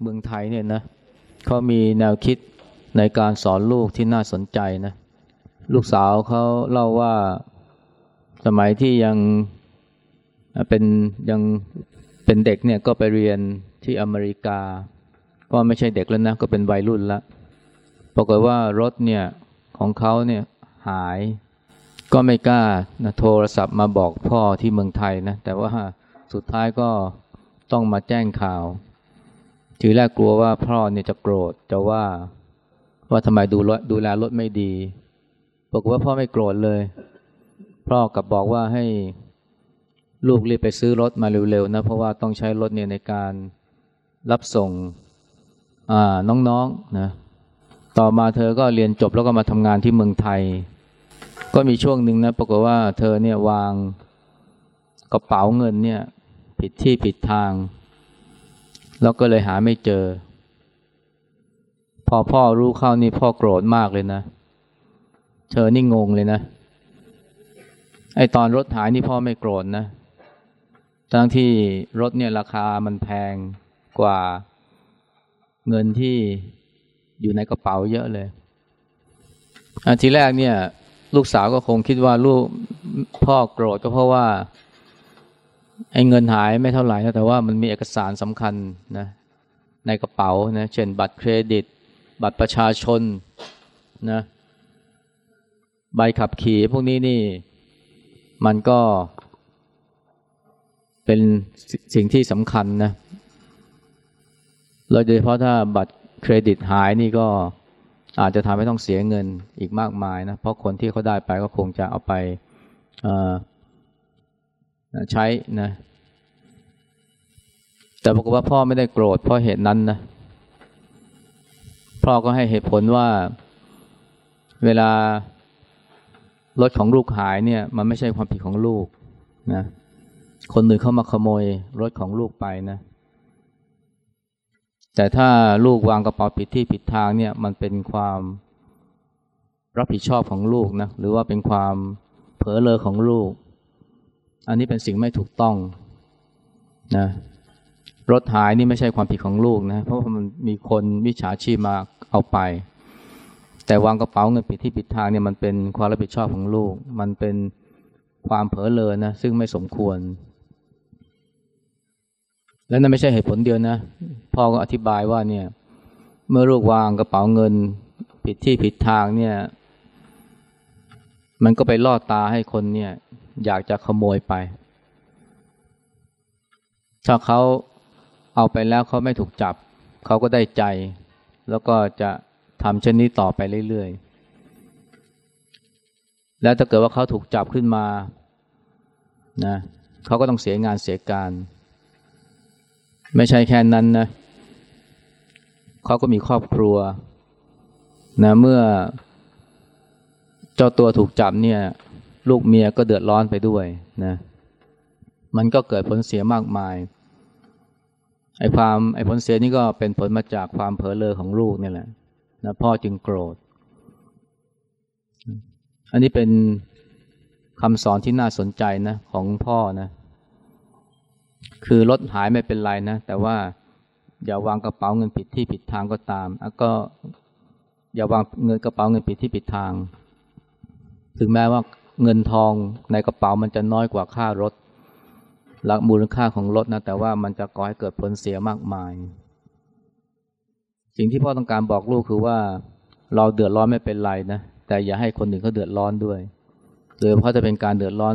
เมืองไทยเนี่ยนะเขามีแนวคิดในการสอนลูกที่น่าสนใจนะ ลูกสาวเขาเล่าว่าสมัยที่ยังเป็นยังเป็นเด็กเนี่ยก็ไปเรียนที่อเมริกา ก็ไม่ใช่เด็กแล้วนะ ก็เป็นวัยรุ่นล้วปรากฏว่ารถเนี่ยของเขาเนี่ยหาย ก็ไม่กล้านะโทรศัพท์มาบอกพ่อที่เมืองไทยนะ แต่ว่าสุดท้ายก็ต้องมาแจ้งข่าว ทีแรกกลัวว่าพ่อเนี่ยจะโกรธจะว่าว่าทำไมดูดูแลรถไม่ดีบอกว่าพ่อไม่โกรธเลย พ่อกลับบอกว่าให้ลูกรีบไปซื้อรถมาเร็วๆนะเพราะว่าต้องใช้รถเนี่ยในการรับส่งน้องๆนนะต่อมาเธอก็เรียนจบแล้วก็มาทำงานที่เมืองไทย ก็มีช่วงหนึ่งนะปรากฏว่าเธอเนี่ยวางกระเป๋าเงินเนี่ย ผิดที่ผิดทาง แล้วก็เลยหาไม่เจอ พอพ่อรู้เข้านี่พ่อโกรธมากเลยนะ เธอนี่งงเลยนะ ไอตอนรถหายนี่พ่อไม่โกรธนะ ทั้งที่รถเนี่ยราคามันแพงกว่าเงินที่อยู่ในกระเป๋าเยอะเลยอันทีแรกเนี่ย ลูกสาวก็คงคิดว่าลูกพ่อโกรธก็เพราะว่า ไอ้เงินหายไม่เท่าไหร่นะแต่ว่ามันมีเอกสารสำคัญนะในกระเป๋านะเช่นบัตรเครดิต บัตรประชาชนนะใบขับขี่พวกนี้นี่มันก็เป็นสิ่งที่สำคัญนะโดยเฉพาะถ้าบัตรเครดิตหายนี่ก็อาจจะทำให้ต้องเสียเงินอีกมากมายนะเพราะคนที่เขาได้ไปก็คงจะเอาไป ใช้นะ แต่บอกฏว่าพ่อไม่ได้โกรธเพราะเหตุนั้นนะพ่อก็ให้เหตุผลว่าเวลารถของลูกหายเนี่ย มันไม่ใช่ความผิดของลูกนะ คนอื่นเข้ามาขโมยรถของลูกไปนะ แต่ถ้าลูกวางกระเป๋าผิดที่ผิดทางเนี่ย มันเป็นความรับผิดชอบของลูกนะ หรือว่าเป็นความเผลอเลอของลูก อันนี้เป็นสิ่งไม่ถูกต้องนะรถหายนี่ไม่ใช่ความผิดของลูกนะเพราะมันมีคนวิชาชีพมาเอาไป แต่วางกระเป๋าเงินผิดที่ผิดทางเนี่ยมันเป็นความรับผิดชอบของลูก มันเป็นความเผลอเลยนะซึ่งไม่สมควร และนั่นไม่ใช่เหตุผลเดียวนะพ่อก็อธิบายว่าเนี่ย เมื่อลูกวางกระเป๋าเงินผิดที่ผิดทางเนี่ย มันก็ไปล่อตาให้คนเนี่ย อยากจะขโมยไป ถ้าเขาเอาไปแล้วเขาไม่ถูกจับ เขาก็ได้ใจ แล้วก็จะทำเช่นนี้ต่อไปเรื่อยๆ แล้วถ้าเกิดว่าเขาถูกจับขึ้นมานะเขาก็ต้องเสียงานเสียการ ไม่ใช่แค่นั้นนะเขาก็มีครอบครัวนะเมื่อเจ้าตัวถูกจับเนี่ย ลูกเมียก็เดือดร้อนไปด้วยนะ มันก็เกิดผลเสียมากมาย ไอ้ความไอ้ผลเสียนี่ก็เป็นผลมาจากความเผลอเลอของลูกนี่แหละนะพ่อจึงโกรธ อันนี้เป็นคำสอนที่น่าสนใจนะของพ่อนะ คือรถหายไม่เป็นไรนะ แต่ว่าอย่าวางกระเป๋าเงินผิดที่ผิดทางก็ตามแล้วก็อย่าวางเงินกระเป๋าเงินผิดที่ผิดทาง ถึงแม้ว่า เงินทองในกระเป๋ามันจะน้อยกว่าค่ารถหลักมูลค่าของรถนะแต่ว่ามันจะก่อให้เกิดผลเสียมากมาย สิ่งที่พ่อต้องการบอกลูกคือว่าเราเดือดร้อนไม่เป็นไรนะแต่อย่าให้คนอื่นเขาเดือดร้อนด้วย โดยเพราะจะเป็นการเดือดร้อน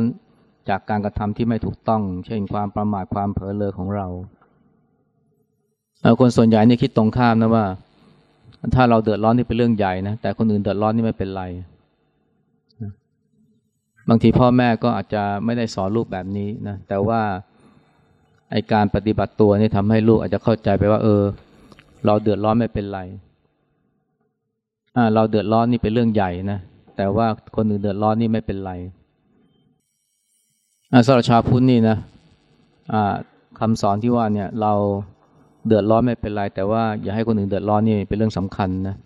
จากการกระทำที่ไม่ถูกต้อง เช่นความประมาทความเผลอเลอของเราคนส่วนใหญ่นี่คิดตรงข้ามนะว่า ถ้าเราเดือดร้อนนี่เป็นเรื่องใหญ่นะแต่คนอื่นเดือดร้อนนี่ไม่เป็นไร บางทีพ่อแม่ก็อาจจะไม่ได้สอนลูกแบบนี้นะแต่ว่าไอการปฏิบัติตัวนี่ทำให้ลูกอาจจะเข้าใจไปว่า เออ เราเดือดร้อนไม่เป็นไรอ่าเราเดือดร้อนนี่เป็นเรื่องใหญ่นะแต่ว่าคนอื่นเดือดร้อนนี่ไม่เป็นไรอ่าสรชาพุทธนี่นะอ่าคำสอนที่ว่าเนี่ย เราเดือดร้อนไม่เป็นไร แต่ว่าอย่าให้คนอื่นเดือดร้อนนี่เป็นเรื่องสำคัญนะ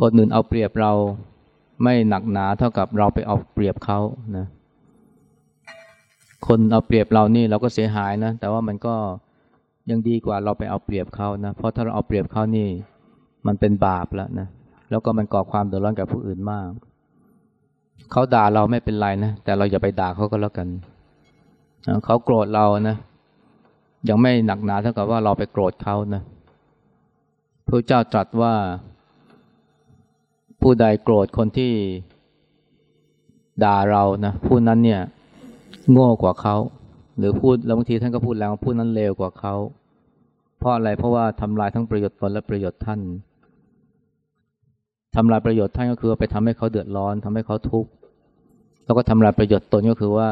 คนอื่นเอาเปรียบเรา ไม่หนักหนาเท่ากับเราไปเอาเปรียบเขานะคนเอาเปรียบเรานี่เราก็เสียหายนะ แต่ว่ามันก็ยังดีกว่าเราไปเอาเปรียบเขานะเพราะถ้าเราเอาเปรียบเขานี่ มันเป็นบาปแล้วนะแล้วก็มันก่อความเดือดร้อนกับผู้อื่นมากเขาด่าเราไม่เป็นไรนะแต่เราอย่าไปด่าเขาก็แล้วกันเขาโกรธเรานะยังไม่หนักหนาเท่ากับว่าเราไปโกรธเขานะพระเจ้าตรัสว่า ผู้ใดโกรธคนที่ด่าเรานะผู้นั้นเนี่ยโง่กว่าเขา หรือพูดแล้วบางทีท่านก็พูดแล้วพูดนั้นเลวกว่าเขาเพราะอะไรเพราะว่าทำลายทั้งประโยชน์ตนและประโยชน์ท่านทำลายประโยชน์ท่านก็คือไปทำให้เขาเดือดร้อนทำให้เขาทุกข์แล้วก็ทำลายประโยชน์ตนก็คือว่า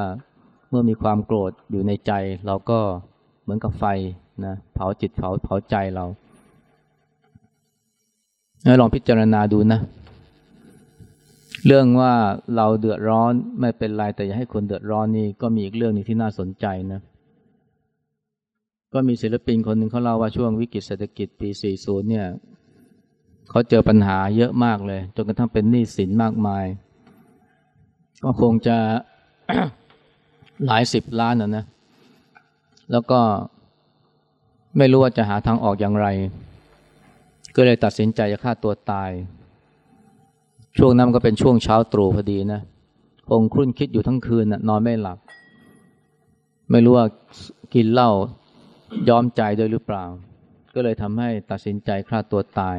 เมื่อมีความโกรธอยู่ในใจ เราก็เหมือนกับไฟนะเผาจิตเผาเผาใจเราลองพิจารณาดูนะ เรื่องว่าเราเดือดร้อนไม่เป็นไรแต่อย่าให้คนเดือดร้อนนี่ก็มีอีกเรื่องนึงที่น่าสนใจนะก็มีศิลปินคนหนึ่งเขาเล่าว่าช่วงวิกฤตเศรษฐกิจปี 40 เนี่ยเขาเจอปัญหาเยอะมากเลย จนกระทั่งเป็นหนี้สินมากมาย ก็คงจะหลายสิบล้านนะนะ แล้วก็ไม่รู้ว่าจะหาทางออกอย่างไร ก็เลยตัดสินใจจะฆ่าตัวตาย ช่วงนั้นก็เป็นช่วงเช้าตรู่พอดีนะคงครุ่นคิดอยู่ทั้งคืนนะนอนไม่หลับ ไม่รู้ว่ากินเหล้ายอมใจด้วยหรือเปล่า ก็เลยทำให้ตัดสินใจฆ่าตัวตาย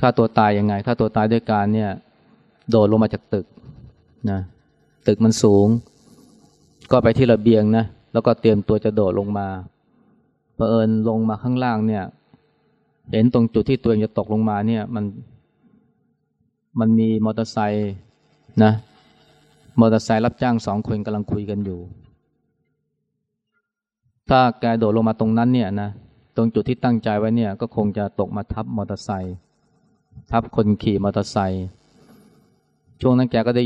ฆ่าตัวตายยังไงฆ่าตัวตายด้วยการเนี่ย โดดลงมาจากตึกนะตึกมันสูง ก็ไปที่ระเบียงนะแล้วก็เตรียมตัวจะโดดลงมาเผอิญลงมาข้างล่างเนี่ย เห็นตรงจุดที่ตัวเองจะตกลงมาเนี่ย มัน มันมีมอเตอร์ไซค์นะ มอเตอร์ไซค์รับจ้างสองคนกำลังคุยกันอยู่ ถ้าแกโดดลงมาตรงนั้นเนี่ยนะ ตรงจุดที่ตั้งใจไว้เนี่ย ก็คงจะตกมาทับมอเตอร์ไซค์ ทับคนขี่มอเตอร์ไซค์ ช่วงนั้นแกก็ได้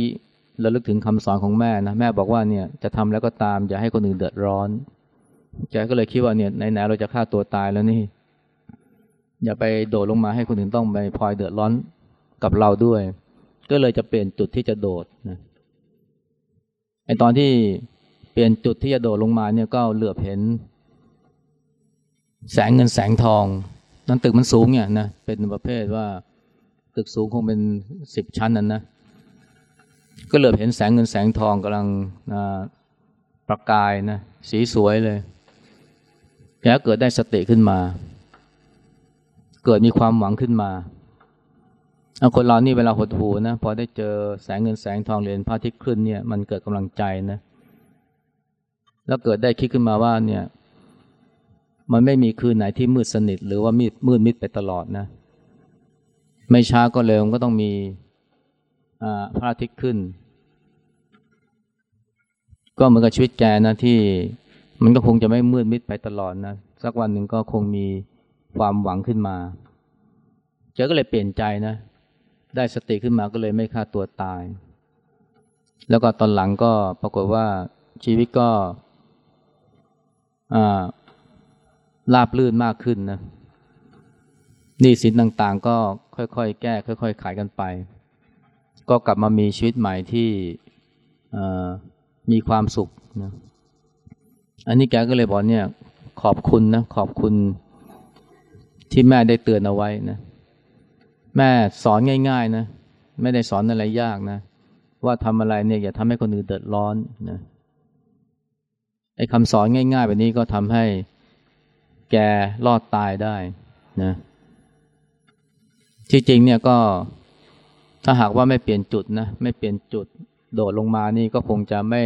ระลึกถึงคำสอนของแม่นะ แม่บอกว่าเนี่ยจะทำแล้วก็ตาม อย่าให้คนอื่นเดือดร้อน แกก็เลยคิดว่าเนี่ยไหนๆเราจะฆ่าตัวตายแล้วนี่ อย่าไปโดดลงมาให้คนอื่นต้องไปพลอยเดือดร้อน กับเราด้วย ก็เลยจะเปลี่ยนจุดที่จะโดดนะไอตอนที่เปลี่ยนจุดที่จะโดดลงมาเนี่ยก็เหลือบเห็น แสงเงินแสงทองนั้นตึกมันสูงเนี่ยนะเป็นประเภทว่าตึกสูงคงเป็นสิบชั้นนั้นนะก็เหลือเห็นแสงเงินแสงทองกำลังประกายนะสีสวยเลยแล้วเกิดได้สติขึ้นมา เกิดมีความหวังขึ้นมา คนเรานี่เวลาหดหูนะพอได้เจอแสงเงินแสงทองเหรียนพระอาทิตย์ขึ้นเนี่ยมันเกิดกำลังใจนะ แล้วเกิดได้คิดขึ้นมาว่าเนี่ย มันไม่มีคืนไหนที่มืดสนิท หรือว่ามืดมืดมิดไปตลอดนะ ไม่ช้าก็เร็วก็ต้องมีพระอาทิตย์ขึ้น ก็เหมือนกับชีวิตแกนะที่มันก็คงจะไม่มืดมิดไปตลอดนะสักวันหนึ่งก็คงมีความหวังขึ้นมาเจอก็เลยเปลี่ยนใจนะ ได้สติขึ้นมาก็เลยไม่ฆ่าตัวตาย แล้วก็ตอนหลังก็ปรากฏว่าชีวิตก็ราบลื่นมากขึ้นนะหนี้สินต่างๆ ก็ค่อยๆ แก้ ค่อย ๆ ขายกันไป ก็กลับมามีชีวิตใหม่ที่มีความสุขนะอันนี้แกก็เลยบอกเนี่ย ขอบคุณนะ ขอบคุณที่แม่ได้เตือนเอาไว้นะ แม่สอนง่ายๆนะไม่ได้สอนอะไรยากนะ ว่าทำอะไรเนี่ยอย่าทำให้คนอื่นเดือดร้อนนะไอ้คำสอนง่ายๆแบบนี้ก็ทำให้แกรอดตายได้นะที่จริงเนี่ยก็ถ้าหากว่าไม่เปลี่ยนจุดนะไม่เปลี่ยนจุดโดดลงมานี่ก็คงจะไม่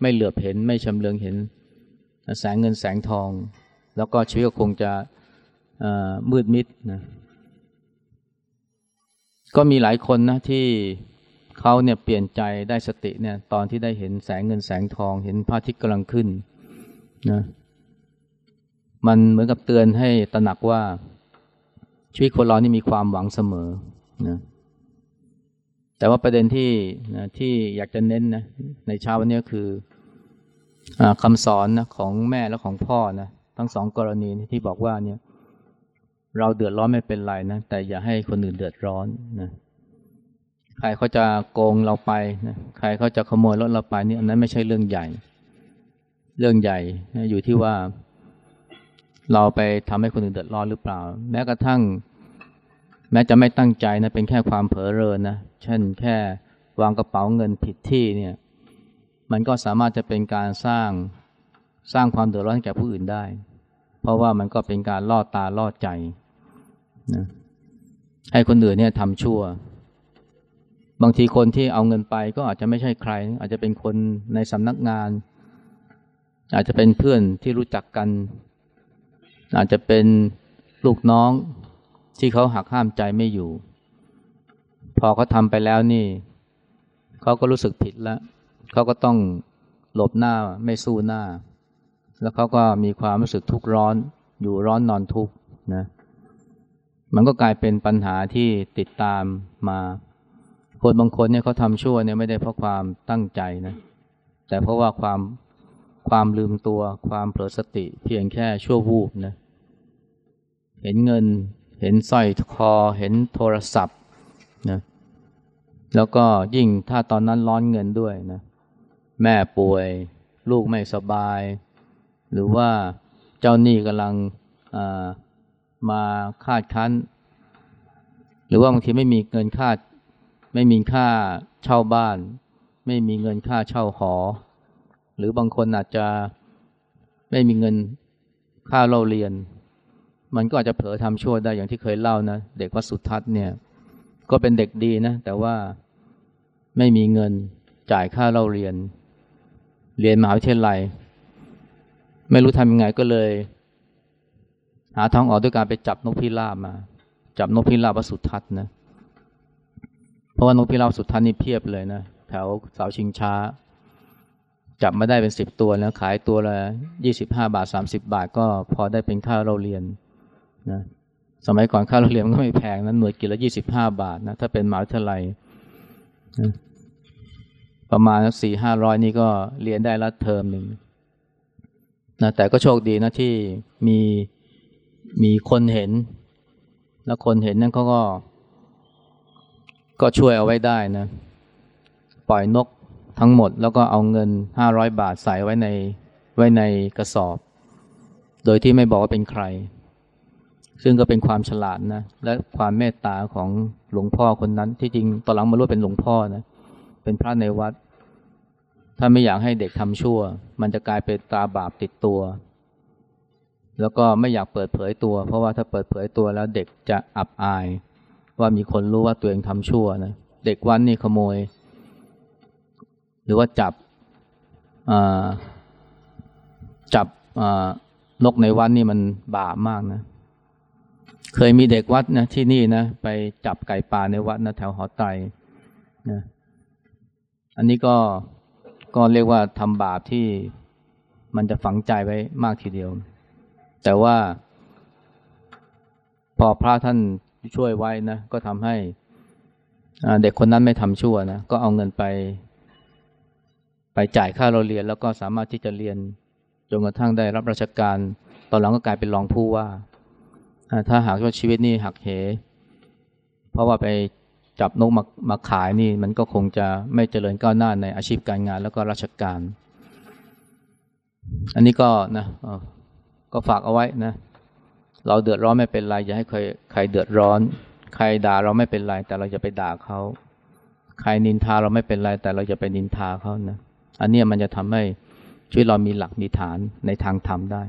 ไม่เหลือบเห็น ไม่ชำเลืองเห็น แสงเงินแสงทอง แล้วก็ชีวิตก็คงจะมืดมิดนะ ก็มีหลายคนนะที่เขาเนี่ยเปลี่ยนใจได้สติเนี่ยตอนที่ได้เห็นแสงเงินแสงทอง เห็นพระอาทิตย์กำลังขึ้นนะมันเหมือนกับเตือนให้ตระหนักว่า ชีวิตคนเรานี่มีความหวังเสมอนะแต่ว่าประเด็นที่นะที่อยากจะเน้นนะในเช้าวันนี้คืออคำสอนนะของแม่และของพ่อนะทั้งสองกรณีที่บอกว่าเนี่ย เราเดือดร้อนไม่เป็นไรนะ แต่อย่าให้คนอื่นเดือดร้อนนะใครเขาจะโกงเราไปนะใครเขาจะขโมยรถเราไปนี่อันนั้นไม่ใช่เรื่องใหญ่ เรื่องใหญ่นะอยู่ที่ว่า เราไปทำให้คนอื่นเดือดร้อนหรือเปล่า แม้กระทั่ง แม้จะไม่ตั้งใจนะเป็นแค่ความเผลอเรอนะเช่นแค่วางกระเป๋าเงินผิดที่เนี่ย มันก็สามารถจะเป็นการสร้างสร้างความเดือดร้อนแก่ผู้อื่นได้ เพราะว่ามันก็เป็นการล่อตาล่อใจ นะให้คนอื่นเนี่ยทำชั่ว บางทีคนที่เอาเงินไปก็อาจจะไม่ใช่ใคร อาจจะเป็นคนในสำนักงาน อาจจะเป็นเพื่อนที่รู้จักกัน อาจจะเป็นลูกน้องที่เขาหักห้ามใจไม่อยู่ พอเขาทำไปแล้วนี่ เขาก็รู้สึกผิดแล้ว เขาก็ต้องหลบหน้าไม่สู้หน้า แล้วเขาก็มีความรู้สึกทุกข์ร้อน อยู่ร้อนนอนทุกข์นะ มันก็กลายเป็นปัญหาที่ติดตามมา คนบางคนเนี่ยเขาทำชั่วเนี่ยไม่ได้เพราะความตั้งใจนะแต่เพราะว่าความความลืมตัว ความเผลอสติ เพียงแค่ชั่ววูบนะเห็นเงิน เห็นสร้อยคอ เห็นโทรศัพท์นะแล้วก็ยิ่งถ้าตอนนั้นร้อนเงินด้วยนะแม่ป่วย ลูกไม่สบาย หรือว่าเจ้าหนี้กำลัง มาคาดคั้น หรือว่าบางทีไม่มีเงินค่าไม่มีค่าเช่าบ้าน ไม่มีเงินค่าเช่าหอ หรือบางคนอาจจะไม่มีเงินค่าเราเรียน มันก็อาจจะเผลอทำชั่วได้อย่างที่เคยเล่านะ เด็กวัดสุทัศน์เนี่ย ก็เป็นเด็กดีนะ แต่ว่าไม่มีเงินจ่ายค่าเราเรียน เรียนมหาวิทยาลัย ไม่รู้ทำยังไงก็เลยาทางออกด้วยการไปจับนกพิราบมา จับนกพิราบวัดสุทัศน์นะเพราะว่านกพิราบสุทัศน์นี่เพียบเลยนะแถวเสาชิงช้า จับมาได้เป็นสิบตัวแล้วขายตัวละยี่สิบห้าบาทสามสิบาทก็พอได้เป็นค่าเราเรียนนะสมัยก่อนค่าเราเรียนก็ไม่แพงนะหน่วยกิโลยี่สิบห้าบาทนะถ้าเป็นมหาวิทยาลัยนะประมาณสี่ห้าร้อยนี่ก็เรียนได้ละเทอมหนึ่งนะแต่ก็โชคดีนะที่มี มีคนเห็น แล้วคนเห็นนั่นเขาก็ ก็ช่วยเอาไว้ได้นะ ปล่อยนกทั้งหมดแล้วก็เอาเงินห้าร้อยบาทใส่ไว้ในไว้ในกระสอบ โดยที่ไม่บอกว่าเป็นใคร ซึ่งก็เป็นความฉลาดนะ และความเมตตาของหลวงพ่อคนนั้น ที่จริงตอนหลังมารู้เป็นหลวงพ่อนะ เป็นพระในวัด ถ้าไม่อยากให้เด็กทำชั่ว มันจะกลายเป็นตาบาปติดตัว แล้วก็ไม่อยากเปิดเผยตัว เพราะว่าถ้าเปิดเผยตัวแล้วเด็กจะอับอาย ว่ามีคนรู้ว่าตัวเองทำชั่วนะเด็กวันนี่ขโมย หรือว่าจับจับนกในวัดนี่มันบาปมากนะ เคยมีเด็กวัดนะที่นี่นะไปจับไก่ป่าในวัดนะแถวหอไตรนะอันนี้ก็ก็เรียกว่าทำบาปที่มันจะฝังใจไว้มากทีเดียว แต่ว่า พอพระท่านช่วยไว้นะ ก็ทำให้เด็กคนนั้นไม่ทำชั่วนะ ก็เอาเงินไป ไปจ่ายค่าเราเรียน แล้วก็สามารถที่จะเรียนจนกระทั่งได้รับราชการ ตอนหลังก็กลายเป็นรองผู้ว่า ถ้าหากว่าชีวิตนี่หักเห เพราะว่าไปจับนกมามาขายนี่ มันก็คงจะไม่เจริญก้าวหน้าในอาชีพการงานแล้วก็ราชการ อันนี้ก็นะ ก็ฝากเอาไว้นะ เราเดือดร้อนไม่เป็นไร อย่าให้ใครใครเดือดร้อน ใครด่าเราไม่เป็นไร แต่เราจะไปด่าเขา ใครนินทาเราไม่เป็นไร แต่เราจะไปนินทาเขานะ อันนี้มันจะทำให้ช่วยเรามีหลักมีฐานในทางธรรมได้